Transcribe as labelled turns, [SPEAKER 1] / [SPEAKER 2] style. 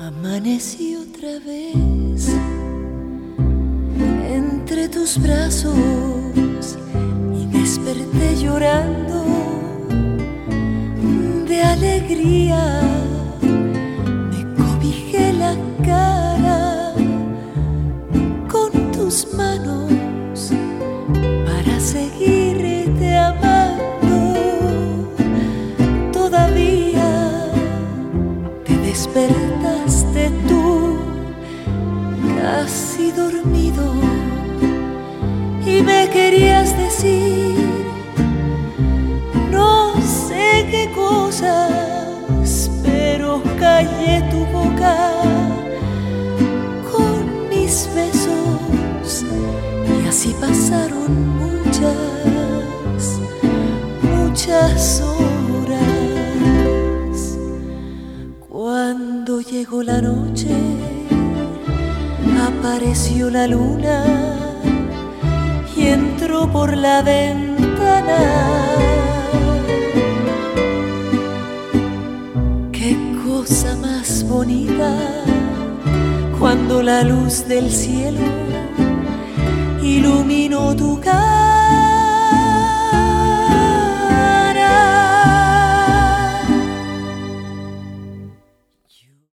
[SPEAKER 1] Amanecí otra vez entre tus brazos y desperté llorando de alegría. Me cobijé la cara con tus manos para seguirte dormido, y me querías decir, no sé qué cosas, pero callé tu boca con mis besos, y así pasaron muchas, muchas horas. Cuando llegó la noche, apareció la luna y entró por la ventana. Qué cosa más bonita cuando la luz del cielo iluminó tu.